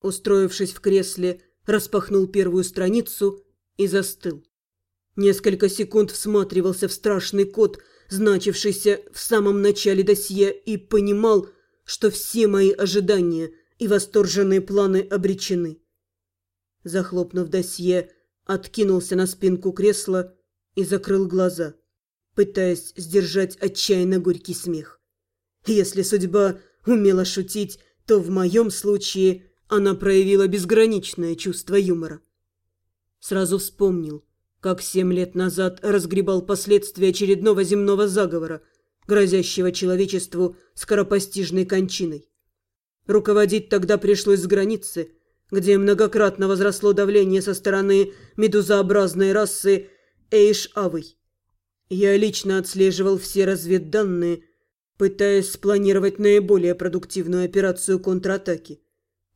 Устроившись в кресле, распахнул первую страницу и застыл. Несколько секунд всматривался в страшный код, значившийся в самом начале досье, и понимал, что все мои ожидания и восторженные планы обречены. Захлопнув досье, откинулся на спинку кресла и закрыл глаза, пытаясь сдержать отчаянно горький смех. Если судьба умела шутить, то в моем случае она проявила безграничное чувство юмора. Сразу вспомнил, как семь лет назад разгребал последствия очередного земного заговора, грозящего человечеству скоропостижной кончиной. Руководить тогда пришлось с границы, где многократно возросло давление со стороны медузообразной расы Эйш-Авый. Я лично отслеживал все разведданные, пытаясь спланировать наиболее продуктивную операцию контратаки.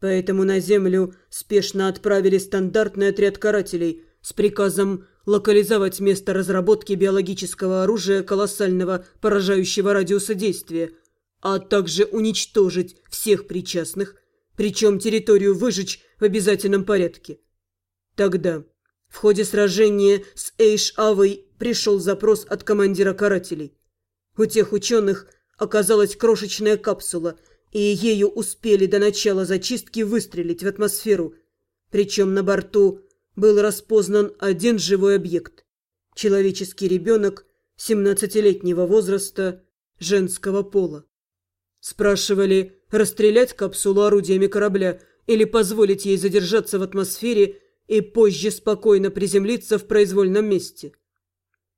Поэтому на Землю спешно отправили стандартный отряд карателей с приказом локализовать место разработки биологического оружия колоссального поражающего радиуса действия, а также уничтожить всех причастных, причем территорию выжечь в обязательном порядке. Тогда, в ходе сражения с Эйш-Авой, пришел запрос от командира карателей. У тех ученых оказалась крошечная капсула – и ею успели до начала зачистки выстрелить в атмосферу. Причем на борту был распознан один живой объект. Человеческий ребенок 17-летнего возраста женского пола. Спрашивали, расстрелять капсулу орудиями корабля или позволить ей задержаться в атмосфере и позже спокойно приземлиться в произвольном месте.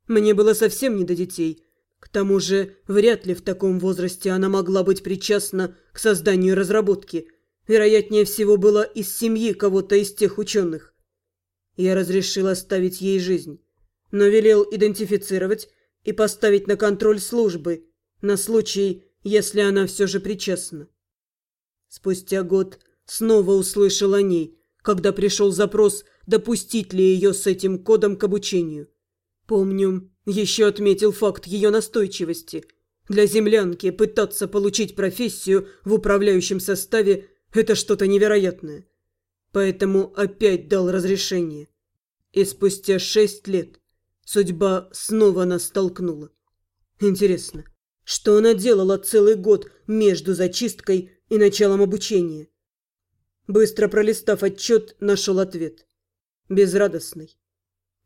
Мне было совсем не до детей – к тому же, вряд ли в таком возрасте она могла быть причастна к созданию разработки. Вероятнее всего, была из семьи кого-то из тех ученых. Я разрешил оставить ей жизнь, но велел идентифицировать и поставить на контроль службы на случай, если она все же причастна. Спустя год снова услышал о ней, когда пришел запрос, допустить ли ее с этим кодом к обучению. Помню, еще отметил факт ее настойчивости. Для землянки пытаться получить профессию в управляющем составе – это что-то невероятное. Поэтому опять дал разрешение. И спустя шесть лет судьба снова нас столкнула. Интересно, что она делала целый год между зачисткой и началом обучения? Быстро пролистав отчет, нашел ответ. Безрадостный.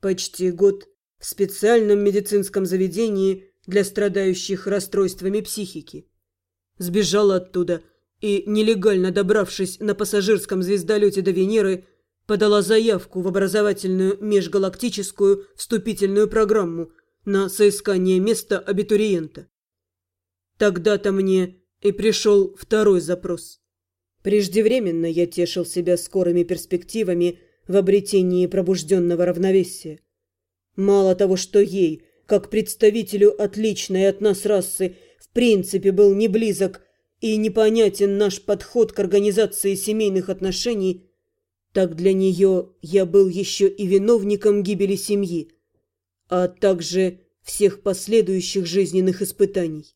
Почти год в специальном медицинском заведении для страдающих расстройствами психики. Сбежала оттуда и, нелегально добравшись на пассажирском звездолете до Венеры, подала заявку в образовательную межгалактическую вступительную программу на соискание места абитуриента. Тогда-то мне и пришел второй запрос. Преждевременно я тешил себя скорыми перспективами в обретении пробужденного равновесия. Мало того, что ей, как представителю отличной от нас расы, в принципе был не близок и непонятен наш подход к организации семейных отношений, так для нее я был еще и виновником гибели семьи, а также всех последующих жизненных испытаний.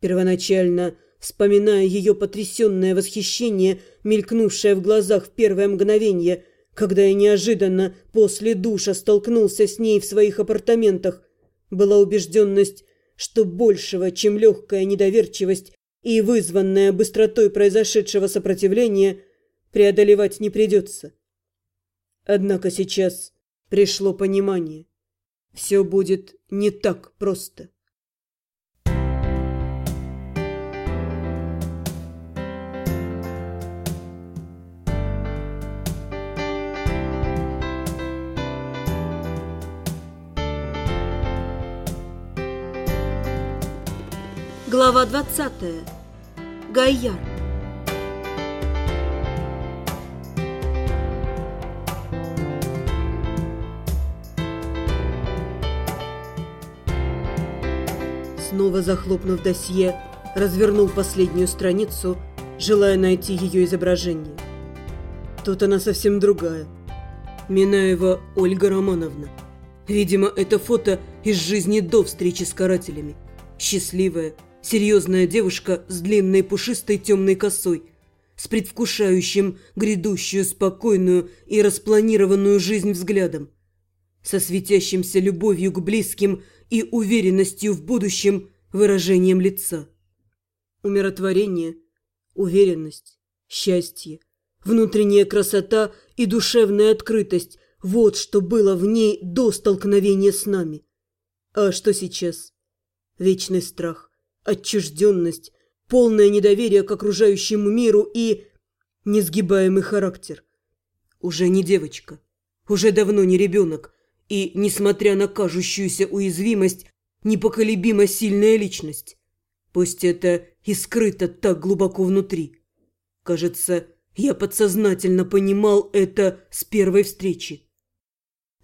Первоначально, вспоминая ее потрясенное восхищение, мелькнувшее в глазах в первое мгновение – когда я неожиданно после душа столкнулся с ней в своих апартаментах, была убежденность, что большего, чем легкая недоверчивость и вызванная быстротой произошедшего сопротивления, преодолевать не придется. Однако сейчас пришло понимание. Все будет не так просто. Глава 20. Гайяр. Снова захлопнув досье, развернул последнюю страницу, желая найти ее изображение. Тут она совсем другая. Минаева Ольга Романовна. Видимо, это фото из жизни до встречи с карателями. Счастливая, Серьезная девушка с длинной пушистой темной косой, с предвкушающим грядущую спокойную и распланированную жизнь взглядом, со светящимся любовью к близким и уверенностью в будущем выражением лица. Умиротворение, уверенность, счастье, внутренняя красота и душевная открытость – вот что было в ней до столкновения с нами. А что сейчас? Вечный страх, отчужденность, полное недоверие к окружающему миру и несгибаемый характер. Уже не девочка, уже давно не ребенок, и, несмотря на кажущуюся уязвимость, непоколебимо сильная личность. Пусть это и скрыто так глубоко внутри. Кажется, я подсознательно понимал это с первой встречи.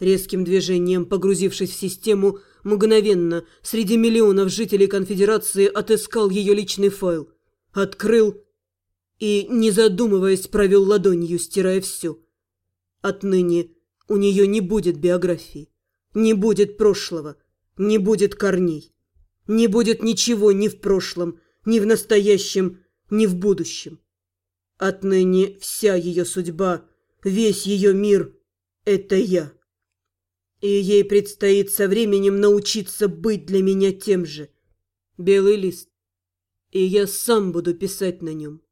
Резким движением, погрузившись в систему, мгновенно среди миллионов жителей конфедерации отыскал ее личный файл, открыл и, не задумываясь, провел ладонью, стирая все. Отныне у нее не будет биографии, не будет прошлого, не будет корней, не будет ничего ни в прошлом, ни в настоящем, ни в будущем. Отныне вся ее судьба, весь ее мир — это я. И ей предстоит со временем научиться быть для меня тем же. Белый лист. И я сам буду писать на нем.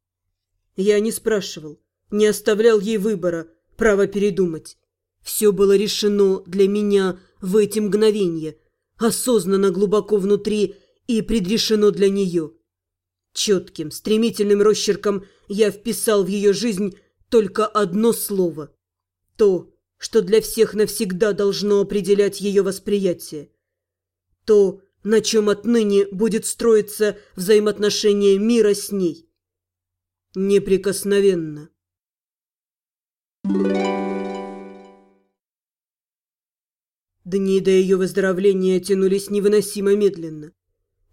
Я не спрашивал, не оставлял ей выбора, право передумать. Все было решено для меня в эти мгновения, осознанно глубоко внутри и предрешено для нее. Четким, стремительным росчерком я вписал в ее жизнь только одно слово. То, что для всех навсегда должно определять ее восприятие. То, на чем отныне будет строиться взаимоотношение мира с ней. Неприкосновенно. Дни до ее выздоровления тянулись невыносимо медленно.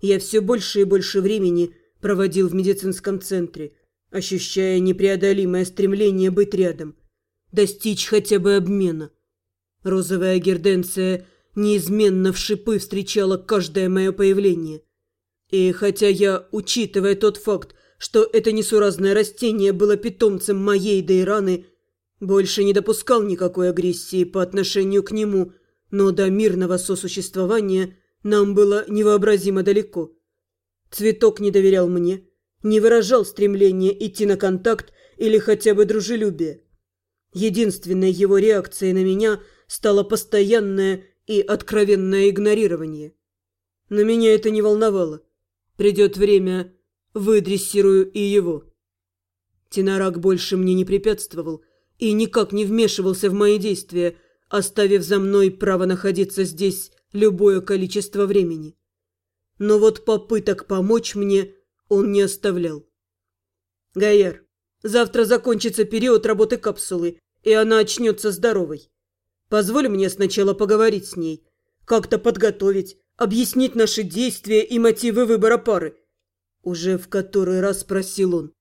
Я все больше и больше времени проводил в медицинском центре, ощущая непреодолимое стремление быть рядом, достичь хотя бы обмена. Розовая герденция неизменно в шипы встречала каждое мое появление. И хотя я, учитывая тот факт, что это несуразное растение было питомцем моей Дейраны, больше не допускал никакой агрессии по отношению к нему – но до мирного сосуществования нам было невообразимо далеко. Цветок не доверял мне, не выражал стремления идти на контакт или хотя бы дружелюбие. Единственной его реакцией на меня стало постоянное и откровенное игнорирование. Но меня это не волновало. Придет время, выдрессирую и его. Тинарак больше мне не препятствовал и никак не вмешивался в мои действия, оставив за мной право находиться здесь любое количество времени. Но вот попыток помочь мне он не оставлял. Гайер, завтра закончится период работы капсулы, и она очнется здоровой. Позволь мне сначала поговорить с ней, как-то подготовить, объяснить наши действия и мотивы выбора пары. Уже в который раз спросил он.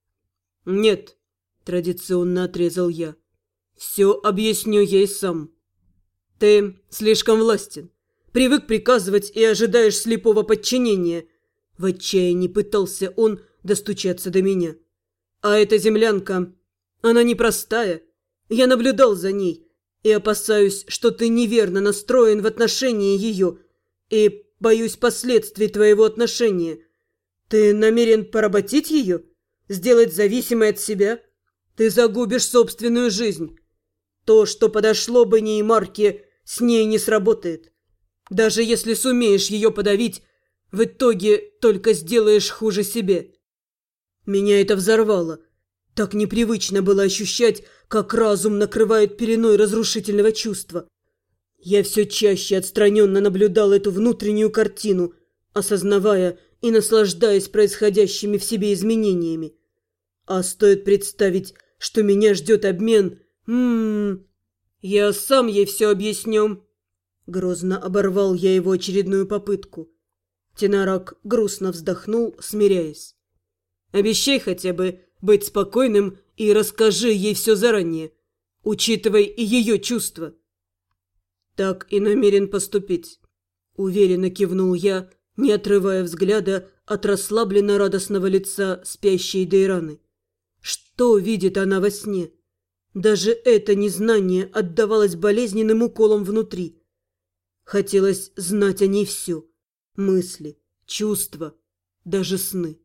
Нет, традиционно отрезал я. Все объясню ей сам. «Ты слишком властен. Привык приказывать и ожидаешь слепого подчинения». В отчаянии пытался он достучаться до меня. «А эта землянка, она непростая. Я наблюдал за ней и опасаюсь, что ты неверно настроен в отношении ее и боюсь последствий твоего отношения. Ты намерен поработить ее? Сделать зависимой от себя? Ты загубишь собственную жизнь. То, что подошло бы Неймарке, с ней не сработает. Даже если сумеешь ее подавить, в итоге только сделаешь хуже себе. Меня это взорвало. Так непривычно было ощущать, как разум накрывает пеленой разрушительного чувства. Я все чаще отстраненно наблюдал эту внутреннюю картину, осознавая и наслаждаясь происходящими в себе изменениями. А стоит представить, что меня ждет обмен... Ммм... «Я сам ей все объясню». Грозно оборвал я его очередную попытку. Тенарак грустно вздохнул, смиряясь. «Обещай хотя бы быть спокойным и расскажи ей все заранее, учитывая и ее чувства». «Так и намерен поступить», — уверенно кивнул я, не отрывая взгляда от расслабленно радостного лица спящей Дейраны. Что видит она во сне? Даже это незнание отдавалось болезненным уколом внутри. Хотелось знать о ней все. Мысли, чувства, даже сны.